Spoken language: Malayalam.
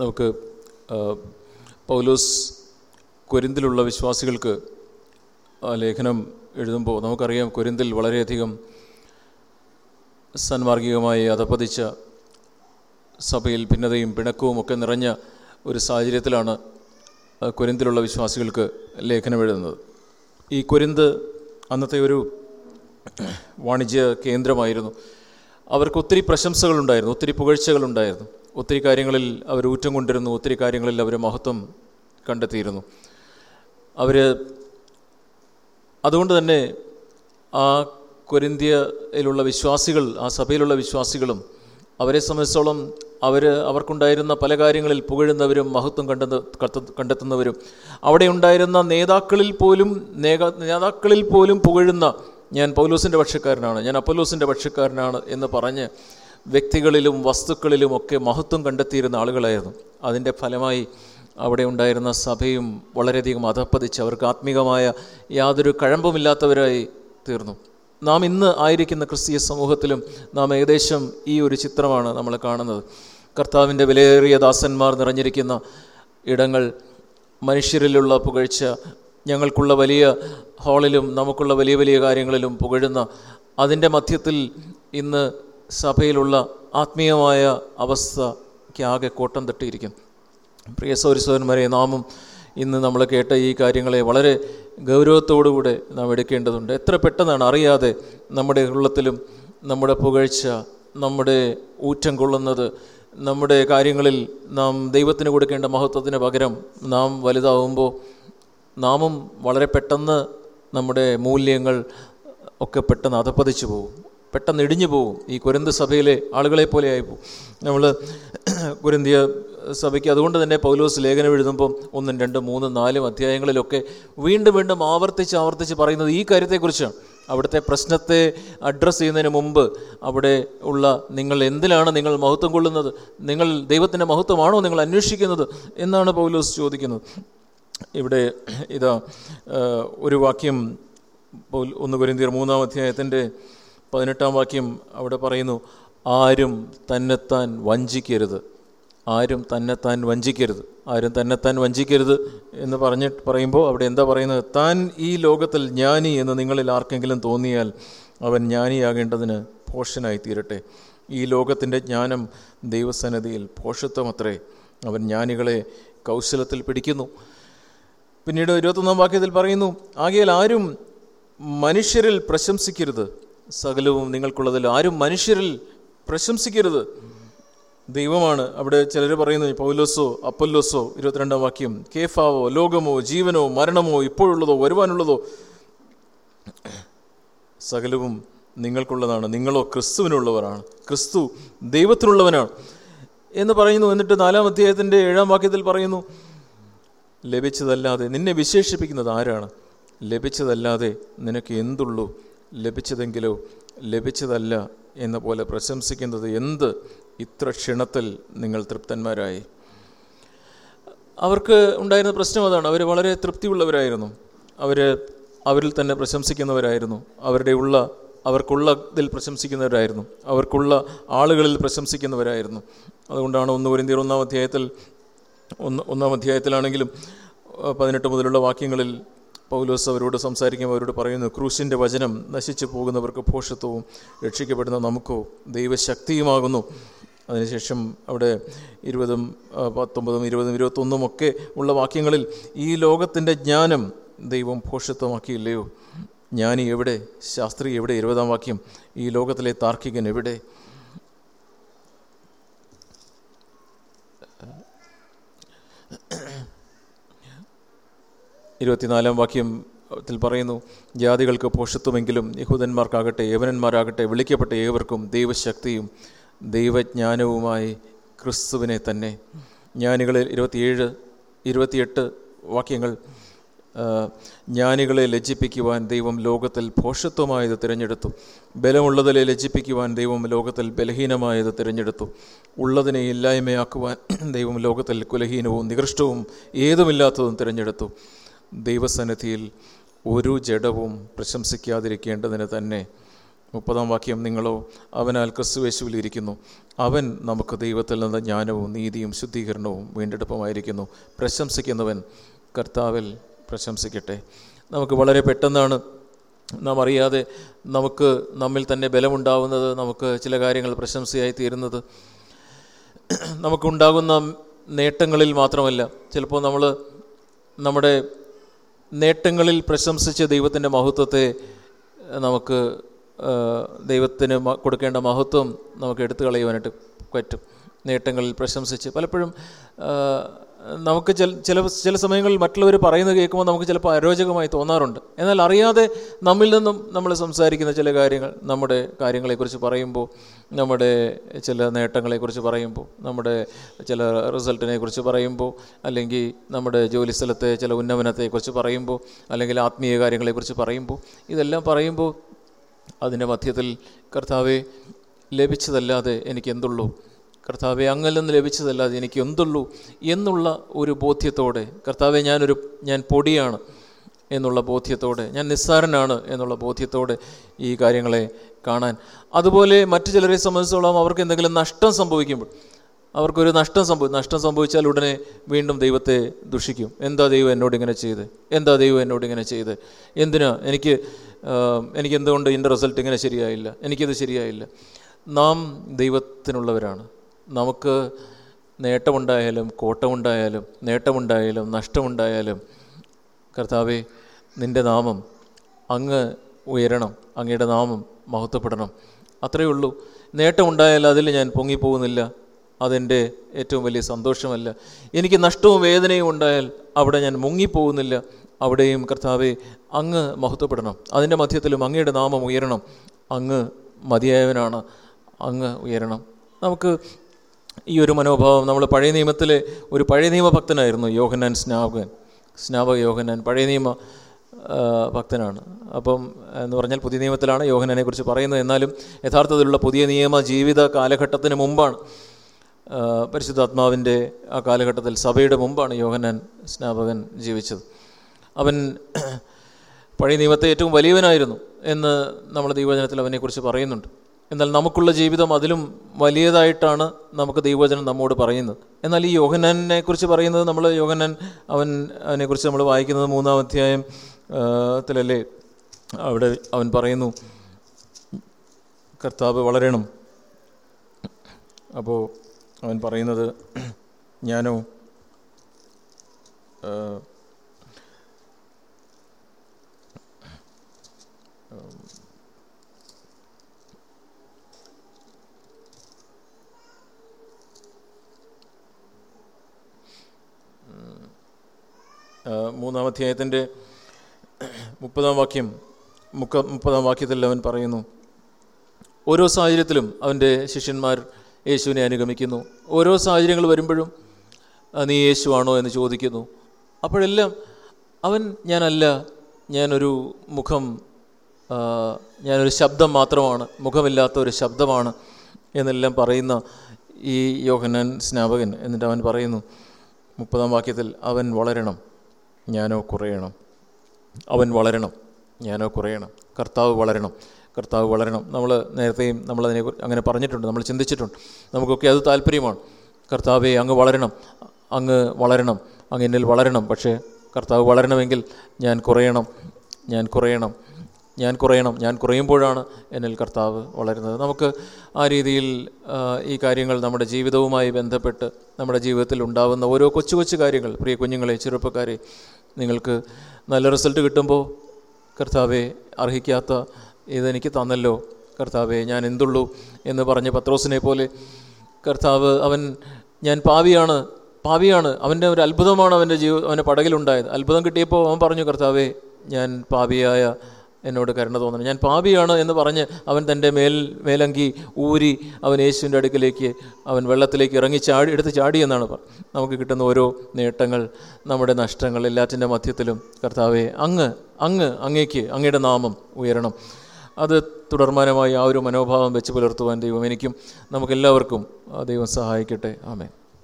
നമുക്ക് പൗലോസ് കൊരിന്തിലുള്ള വിശ്വാസികൾക്ക് ലേഖനം എഴുതുമ്പോൾ നമുക്കറിയാം കൊരിന്തിൽ വളരെയധികം സന്മാർഗികമായി അധപ്പതിച്ച സഭയിൽ ഭിന്നതയും പിണക്കവും ഒക്കെ നിറഞ്ഞ ഒരു സാഹചര്യത്തിലാണ് കൊരിന്തിലുള്ള വിശ്വാസികൾക്ക് ലേഖനം എഴുതുന്നത്. ഈ കൊരിന്ത് അന്നത്തെ ഒരു വാണിജ്യ കേന്ദ്രമായിരുന്നു. അവർക്ക് ഒത്തിരി പ്രശംസകളുണ്ടായിരുന്നു ഒത്തിരി പുകഴ്ചകളുണ്ടായിരുന്നു. ഒത്തിരി കാര്യങ്ങളിൽ അവർ ഊറ്റം കൊണ്ടിരുന്നു ഒത്തിരി കാര്യങ്ങളിൽ അവർ മഹത്വം കണ്ടെത്തിയിരുന്നു. അവർ അതുകൊണ്ട് തന്നെ ആ കൊരിന്ത്യയിലുള്ള വിശ്വാസികൾ ആ സഭയിലുള്ള വിശ്വാസികളും അവരെ സംബന്ധിച്ചോളം അവർ അവർക്കുണ്ടായിരുന്ന പല കാര്യങ്ങളിൽ പുകഴുന്നവരും മഹത്വം കണ്ടെന്ന് കണ്ടെത്തുന്നവരും അവിടെ ഉണ്ടായിരുന്ന നേതാക്കളിൽ പോലും നേതാ നേതാക്കളിൽ പോലും പുകഴുന്ന ഞാൻ പൗലോസിന്റെ പക്ഷക്കാരനാണ് ഞാൻ അപ്പലോസിന്റെ പക്ഷക്കാരനാണ് എന്ന് പറഞ്ഞ് വ്യക്തികളിലും വസ്തുക്കളിലും ഒക്കെ മഹത്വം കണ്ടെത്തിയിരുന്ന ആളുകളായിരുന്നു. അതിന്റെ ഫലമായി അവിടെ ഉണ്ടായിരുന്ന സഭയും വളരെയധികം അധപ്പതിച്ച് അവർക്ക് ആത്മീകമായ യാതൊരു കഴമ്പുമില്ലാത്തവരായി തീർന്നു. നാം ഇന്ന് ആയിരിക്കുന്ന ക്രിസ്തീയ സമൂഹത്തിലും നാം ഏകദേശം ഈ ഒരു ചിത്രമാണ് നമ്മൾ കാണുന്നത്. കർത്താവിന്റെ വിലയേറിയ ദാസന്മാർ നിറഞ്ഞിരിക്കുന്ന ഇടങ്ങൾ മനുഷ്യരിലുള്ള പുകഴ്ച ഞങ്ങൾക്കുള്ള വലിയ ഹാളിലും നമുക്കുള്ള വലിയ വലിയ കാര്യങ്ങളിലും പുകഴുന്ന അതിന്റെ മധ്യത്തിൽ ഇന്ന് സഭയിലുള്ള ആത്മീയമായ അവസ്ഥയ്ക്കാകെ കോട്ടം തട്ടിയിരിക്കുന്നു പ്രിയ സൗരസവന്മാരെ നാമും ഇന്ന് നമ്മൾ കേട്ട ഈ കാര്യങ്ങളെ വളരെ ഗൗരവത്തോടുകൂടെ നാം എടുക്കേണ്ടതുണ്ട്. എത്ര പെട്ടെന്നാണ് അറിയാതെ നമ്മുടെ ഉള്ളത്തിലും നമ്മുടെ പുകഴ്ച നമ്മുടെ ഊറ്റം കൊള്ളുന്നത് നമ്മുടെ കാര്യങ്ങളിൽ നാം ദൈവത്തിന് കൊടുക്കേണ്ട മഹത്വത്തിന് പകരം നാം വലുതാവുമ്പോൾ നാമും വളരെ പെട്ടെന്ന് നമ്മുടെ മൂല്യങ്ങൾ ഒക്കെ പെട്ടെന്ന് അധപ്പതിച്ചു പോകും. പെട്ടെന്ന് ഇടിഞ്ഞു പോകും ഈ കുരന്ത് സഭയിലെ ആളുകളെ പോലെ ആയിപ്പോവും നമ്മൾ കുരന്തിയ സഭയ്ക്ക് അതുകൊണ്ട് തന്നെ പൗലോസ് ലേഖനം എഴുതുമ്പം ഒന്നും രണ്ടും മൂന്നും നാലും അധ്യായങ്ങളിലൊക്കെ വീണ്ടും വീണ്ടും ആവർത്തിച്ച് ആവർത്തിച്ച് പറയുന്നത് ഈ കാര്യത്തെക്കുറിച്ചാണ്. അവിടുത്തെ പ്രശ്നത്തെ അഡ്രസ്സ് ചെയ്യുന്നതിന് മുമ്പ് അവിടെ ഉള്ള നിങ്ങൾ എന്തിലാണ് നിങ്ങൾ മഹത്വം കൊള്ളുന്നത്? നിങ്ങൾ ദൈവത്തിന്റെ മഹത്വമാണോ നിങ്ങൾ അന്വേഷിക്കുന്നത്? എന്നാണ് പൗലോസ് ചോദിക്കുന്നത്. ഇവിടെ ഇതാ ഒരു വാക്യം ഒന്ന് കൊരിന്തിയർ മൂന്നാം അധ്യായത്തിന്റെ പതിനെട്ടാം വാക്യം അവിടെ പറയുന്നു ആരും തന്നെത്താൻ വഞ്ചിക്കരുത്. ആരും തന്നെത്താൻ വഞ്ചിക്കരുത്. ആരും തന്നെത്താൻ വഞ്ചിക്കരുത് എന്ന് പറഞ്ഞിട്ട് പറയുമ്പോൾ അവിടെ എന്താ പറയുന്നത്? താൻ ഈ ലോകത്തിൽ ജ്ഞാനി എന്ന് നിങ്ങളിൽ ആർക്കെങ്കിലും തോന്നിയാൽ അവൻ ജ്ഞാനിയാകേണ്ടതിന് പോഷനായി തീരട്ടെ ഈ ലോകത്തിന്റെ ജ്ഞാനം ദൈവസന്നതിയിൽ പോഷത്വമത്രേ. അവൻ ജ്ഞാനികളെ കൗശലത്തിൽ പിടിക്കുന്നു. പിന്നീട് ഇരുപത്തൊന്നാം വാക്യത്തിൽ പറയുന്നു ആകയാൽ ആരും മനുഷ്യരിൽ പ്രശംസിക്കരുത്. സകലവും നിങ്ങൾക്കുള്ളതിൽ ആരും മനുഷ്യരിൽ പ്രശംസിക്കരുത്. ദൈവമാണ് അവിടെ ചിലർ പറയുന്നത് പൗലോസോ അപ്പൊല്ലോസോ ഇരുപത്തിരണ്ടാം വാക്യം കേഫാവോ ലോകമോ ജീവനോ മരണമോ ഇപ്പോഴുള്ളതോ വരുവാനുള്ളതോ സകലവും നിങ്ങൾക്കുള്ളതാണ്. നിങ്ങളോ ക്രിസ്തുവിനുള്ളവരാണ്. ക്രിസ്തു ദൈവത്തിനുള്ളവനാണ്. എന്ന് പറയുന്നു. എന്നിട്ട് നാലാം അധ്യായത്തിന്റെ ഏഴാം വാക്യത്തിൽ പറയുന്നു ലഭിച്ചതല്ലാതെ നിന്നെ വിശേഷിപ്പിക്കുന്നത് ആരാണ്? ലഭിച്ചതല്ലാതെ നിനക്ക് എന്തുള്ളൂ? ലഭിച്ചതെങ്കിലോ ലഭിച്ചതല്ല എന്ന പോലെ പ്രശംസിക്കുന്നത് എന്ത്? ഇത്ര ക്ഷണത്തിൽ നിങ്ങൾ തൃപ്തന്മാരായി. അവർക്ക് ഉണ്ടായിരുന്ന പ്രശ്നം അതാണ്. അവർ വളരെ തൃപ്തിയുള്ളവരായിരുന്നു. അവർ അവരിൽ തന്നെ പ്രശംസിക്കുന്നവരായിരുന്നു. അവരുടെ ഉള്ള അവർക്കുള്ളതിൽ പ്രശംസിക്കുന്നവരായിരുന്നു. അവർക്കുള്ള ആളുകളിൽ പ്രശംസിക്കുന്നവരായിരുന്നു. അതുകൊണ്ടാണ് ഒന്ന് പൊരിന്തിയർ ഒന്നാം അധ്യായത്തിൽ ഒന്ന് ഒന്നാം അധ്യായത്തിലാണെങ്കിലും പതിനെട്ട് മുതലുള്ള വാക്യങ്ങളിൽ പൗലോസ് അവരോട് സംസാരിക്കുമ്പോൾ അവരോട് പറയുന്നു ക്രൂശിന്റെ വചനം നശിച്ചു പോകുന്നവർക്ക് ഭോഷത്വവും രക്ഷിക്കപ്പെടുന്ന നമുക്കോ ദൈവശക്തിയുമാകുന്നു. അതിനുശേഷം അവിടെ ഇരുപതും പത്തൊമ്പതും ഇരുപതും ഇരുപത്തൊന്നും ഒക്കെ ഉള്ള വാക്യങ്ങളിൽ ഈ ലോകത്തിന്റെ ജ്ഞാനം ദൈവം ഭോഷത്വമാക്കിയില്ലയോ? ജ്ഞാനി എവിടെ? ശാസ്ത്രി എവിടെ? ഇരുപതാം വാക്യം ഈ ലോകത്തിലെ താർക്കികൻ എവിടെ? ഇരുപത്തിനാലാം വാക്യം ത്തിൽ പറയുന്നു ജാതികൾക്ക് പോഷത്വമെങ്കിലും യഹൂദന്മാർക്കാകട്ടെ യവനന്മാരാകട്ടെ വിളിക്കപ്പെട്ട ഏവർക്കും ദൈവശക്തിയും ദൈവജ്ഞാനവുമായി ക്രിസ്തുവിനെ തന്നെ. ജ്ഞാനികളിൽ ഇരുപത്തിയേഴ് ഇരുപത്തിയെട്ട് വാക്യങ്ങൾ ജ്ഞാനികളെ ലജ്ജിപ്പിക്കുവാൻ ദൈവം ലോകത്തിൽ ഭോഷത്വമായത് തിരഞ്ഞെടുത്തു. ബലമുള്ളതിലെ ലജ്ജിപ്പിക്കുവാൻ ദൈവം ലോകത്തിൽ ബലഹീനമായത് തിരഞ്ഞെടുത്തു. ഉള്ളതിനെ ഇല്ലായ്മയാക്കുവാൻ ദൈവം ലോകത്തിൽ കുലഹീനവും നികൃഷ്ടവും ഏതുമില്ലാത്തതും തിരഞ്ഞെടുത്തു. ദൈവസന്നിധിയിൽ ഒരു ജഡവും പ്രശംസിക്കാതിരിക്കേണ്ടതിന് തന്നെ മുപ്പതാം വാക്യം നിങ്ങളോ അവനാൽ ക്രിസ്തുവേശുവിൽ ഇരിക്കുന്നു. അവൻ നമുക്ക് ദൈവത്തിൽ നിന്ന് ജ്ഞാനവും നീതിയും ശുദ്ധീകരണവും വീണ്ടെടുപ്പുമായിരിക്കുന്നു. പ്രശംസിക്കുന്നവൻ കർത്താവിൽ പ്രശംസിക്കട്ടെ. നമുക്ക് വളരെ പെട്ടെന്നാണ് നാം അറിയാതെ നമുക്ക് നമ്മിൽ തന്നെ ബലമുണ്ടാവുന്നത് നമുക്ക് ചില കാര്യങ്ങൾ പ്രശംസയായി തീരുന്നത്. നമുക്കുണ്ടാകുന്ന നേട്ടങ്ങളിൽ മാത്രമല്ല ചിലപ്പോൾ നമ്മൾ നമ്മുടെ നേട്ടങ്ങളിൽ പ്രശംസിച്ച് ദൈവത്തിന്റെ മഹത്വത്തെ നമുക്ക് ദൈവത്തിന് കൊടുക്കേണ്ട മഹത്വം നമുക്ക് എടുത്തു കളയുവാനായിട്ട് പറ്റും. നേട്ടങ്ങളിൽ പ്രശംസിച്ച് പലപ്പോഴും നമുക്ക് ചില ചില ചില സമയങ്ങളിൽ മറ്റുള്ളവർ പറയുന്നത് കേൾക്കുമ്പോൾ നമുക്ക് ചിലപ്പോൾ അരോചകമായി തോന്നാറുണ്ട്. എന്നാൽ അറിയാതെ നമ്മിൽ നിന്നും നമ്മൾ സംസാരിക്കുന്ന ചില കാര്യങ്ങൾ നമ്മുടെ കാര്യങ്ങളെക്കുറിച്ച് പറയുമ്പോൾ നമ്മുടെ ചില നേട്ടങ്ങളെക്കുറിച്ച് പറയുമ്പോൾ നമ്മുടെ ചില റിസൾട്ടിനെ കുറിച്ച് പറയുമ്പോൾ അല്ലെങ്കിൽ നമ്മുടെ ജോലി സ്ഥലത്തെ ചില ഉന്നമനത്തെക്കുറിച്ച് പറയുമ്പോൾ അല്ലെങ്കിൽ ആത്മീയ കാര്യങ്ങളെക്കുറിച്ച് പറയുമ്പോൾ ഇതെല്ലാം പറയുമ്പോൾ അതിന്റെ മധ്യത്തിൽ കർത്താവെ ലഭിച്ചതല്ലാതെ എനിക്ക് എന്തുള്ളൂ കർത്താവെ അങ്ങിൽ നിന്ന് ലഭിച്ചതല്ലാതെ എനിക്ക് എന്തുള്ളൂ എന്നുള്ള ഒരു ബോധ്യത്തോടെ കർത്താവെ ഞാനൊരു ഞാൻ പൊടിയാണ് എന്നുള്ള ബോധ്യത്തോടെ ഞാൻ നിസ്സാരനാണ് എന്നുള്ള ബോധ്യത്തോടെ ഈ കാര്യങ്ങളെ കാണാൻ. അതുപോലെ മറ്റു ചിലരെ സംബന്ധിച്ചോളം അവർക്ക് എന്തെങ്കിലും നഷ്ടം സംഭവിക്കുമ്പോൾ അവർക്കൊരു നഷ്ടം സംഭവി നഷ്ടം സംഭവിച്ചാൽ ഉടനെ വീണ്ടും ദൈവത്തെ ദുഷിക്കും. എന്താ ദൈവം എന്നോട് ഇങ്ങനെ ചെയ്ത്? എന്താ ദൈവം എന്നോട് ഇങ്ങനെ ചെയ്ത്? എന്തിനാ? എനിക്ക് എനിക്ക് എന്തുകൊണ്ട് ഇതിന്റെ റിസൾട്ട് ഇങ്ങനെ ശരിയായില്ല? എനിക്കത് ശരിയായില്ല? നാം ദൈവത്തിനുള്ളവരാണ്. നമുക്ക് നേട്ടമുണ്ടായാലും കോട്ടമുണ്ടായാലും നേട്ടമുണ്ടായാലും നഷ്ടമുണ്ടായാലും കർത്താവെ നിന്റെ നാമം അങ്ങ് ഉയരണം അങ്ങയുടെ നാമം മഹത്വപ്പെടണം. അത്രയേ ഉള്ളൂ. നേട്ടമുണ്ടായാൽ അതിൽ ഞാൻ പൊങ്ങിപ്പോകുന്നില്ല. അതെന്റെ ഏറ്റവും വലിയ സന്തോഷമല്ല. എനിക്ക് നഷ്ടവും വേദനയും ഉണ്ടായാൽ അവിടെ ഞാൻ മുങ്ങിപ്പോകുന്നില്ല. അവിടെയും കർത്താവെ അങ്ങ് മഹത്വപ്പെടണം. അതിന്റെ മധ്യത്തിലും അങ്ങയുടെ നാമം ഉയരണം. അങ്ങ് മതിയായവനാണ്. അങ്ങ് ഉയരണം. നമുക്ക് ഈ ഒരു മനോഭാവം നമ്മൾ പഴയ നിയമത്തിലെ ഒരു പഴയ നിയമ ഭക്തനായിരുന്നു യോഹന്നാൻ സ്നാപകൻ സ്നാപക യോഹന്നാൻ പഴയ നിയമ ഭക്തനാണ്. അപ്പം എന്ന് പറഞ്ഞാൽ പുതിയ നിയമത്തിലാണ് യോഹനാനെ കുറിച്ച് പറയുന്നത്. എന്നാലും യഥാർത്ഥത്തിലുള്ള പുതിയ നിയമ ജീവിത കാലഘട്ടത്തിന് മുമ്പാണ് പരിശുദ്ധാത്മാവിന്റെ ആ കാലഘട്ടത്തിൽ സഭയുടെ മുമ്പാണ് യോഹന്നാൻ സ്നാപകൻ ജീവിച്ചത്. അവൻ പഴയ നിയമത്തെ ഏറ്റവും വലിയവനായിരുന്നു എന്ന് നമ്മൾ ദൈവചനത്തിൽ അവനെക്കുറിച്ച് പറയുന്നുണ്ട്. എന്നാൽ നമുക്കുള്ള ജീവിതം അതിലും വലിയതായിട്ടാണ് നമുക്ക് ദൈവവചനം നമ്മോട് പറയുന്നത്. എന്നാൽ ഈ യോഹനനെ കുറിച്ച് പറയുന്നത് നമ്മൾ യോഹനൻ അവൻ അവനെക്കുറിച്ച് നമ്മൾ വായിക്കുന്നത് മൂന്നാം അധ്യായം ത്തിലല്ലേ? അവിടെ അവൻ പറയുന്നു കർത്താവ് വളരണം. അപ്പോൾ അവൻ പറയുന്നത് ഞാനോ മൂന്നാം അധ്യായത്തിന്റെ മുപ്പതാം വാക്യം മുക്ക മുപ്പതാം വാക്യത്തിൽ അവൻ പറയുന്നു ഓരോ സാഹചര്യത്തിലും അവന്റെ ശിഷ്യന്മാർ യേശുവിനെ അനുഗമിക്കുന്നു. ഓരോ സാഹചര്യങ്ങൾ വരുമ്പോഴും "ആ, നീ യേശുവാണോ എന്ന് ചോദിക്കുന്നു. അപ്പോഴെല്ലാം അവൻ ഞാനല്ല ഞാനൊരു മുഖം ഞാനൊരു ശബ്ദം മാത്രമാണ് മുഖമില്ലാത്ത ഒരു ശബ്ദമാണ് എന്നെല്ലാം പറയുന്ന ഈ യോഹന്നാൻ സ്നാപകൻ എന്നിട്ട് അവൻ പറയുന്നു മുപ്പതാം വാക്യത്തിൽ അവൻ വളരണം. ഞാനോ കുറയണം. അവൻ വളരണം. ഞാനോ കുറയണം. കർത്താവ് വളരണം. കർത്താവ് വളരണം. നമ്മൾ നേരത്തെയും നമ്മളതിനെ അങ്ങനെ പറഞ്ഞിട്ടുണ്ട്. നമ്മൾ ചിന്തിച്ചിട്ടുണ്ട്. നമുക്കൊക്കെ അത് താല്പര്യമാണ്. കർത്താവെ അങ്ങ് വളരണം. അങ്ങ് വളരണം. അങ്ങ് എന്നിൽ വളരണം. പക്ഷേ കർത്താവ് വളരണമെങ്കിൽ ഞാൻ കുറയണം. ഞാൻ കുറയണം. ഞാൻ കുറയണം. ഞാൻ കുറയുമ്പോഴാണ് എന്നിൽ കർത്താവ് വളരുന്നത്. നമുക്ക് ആ രീതിയിൽ ഈ കാര്യങ്ങൾ നമ്മുടെ ജീവിതവുമായി ബന്ധപ്പെട്ട് നമ്മുടെ ജീവിതത്തിൽ ഉണ്ടാകുന്ന ഓരോ കൊച്ചു കൊച്ചു കാര്യങ്ങൾ. പ്രിയ കുഞ്ഞുങ്ങളെ ചെറുപ്പക്കാരെ നിങ്ങൾക്ക് നല്ല റിസൾട്ട് കിട്ടുമ്പോൾ കർത്താവെ അർഹിക്കാത്ത ഇതെനിക്ക് തന്നല്ലോ. കർത്താവെ ഞാൻ എന്തുള്ളൂ എന്ന് പറഞ്ഞ പത്രോസിനെ പോലെ കർത്താവ് അവൻ ഞാൻ പാവിയാണ് പാവിയാണ്. അവന്റെ ഒരു അത്ഭുതമാണ് അവന്റെ ജീവ അവന്റെ പടകിലുണ്ടായത്. അത്ഭുതം കിട്ടിയപ്പോൾ അവൻ പറഞ്ഞു കർത്താവെ ഞാൻ പാപിയായ എന്നോട് കരുണ തോന്നണം ഞാൻ പാപിയാണ് എന്ന് പറഞ്ഞ് അവൻ തന്റെ മേൽ മേലങ്കി ഊരി അവൻ യേശുവിന്റെ അടുക്കിലേക്ക് അവൻ വെള്ളത്തിലേക്ക് ഇറങ്ങി ചാടി എടുത്ത് ചാടി എന്നാണ് നമുക്ക് കിട്ടുന്ന ഓരോ നേട്ടങ്ങൾ നമ്മുടെ നഷ്ടങ്ങൾ എല്ലാറ്റിന്റെ മധ്യത്തിലും കർത്താവെ അങ്ങ് അങ്ങ് അങ്ങേക്ക് അങ്ങയുടെ നാമം ഉയരണം. അത് തുടർമാനമായി ആ ഒരു മനോഭാവം വെച്ച് പുലർത്തുവാൻ ദൈവം എനിക്കും നമുക്കെല്ലാവർക്കും ദൈവം സഹായിക്കട്ടെ. ആമേൻ.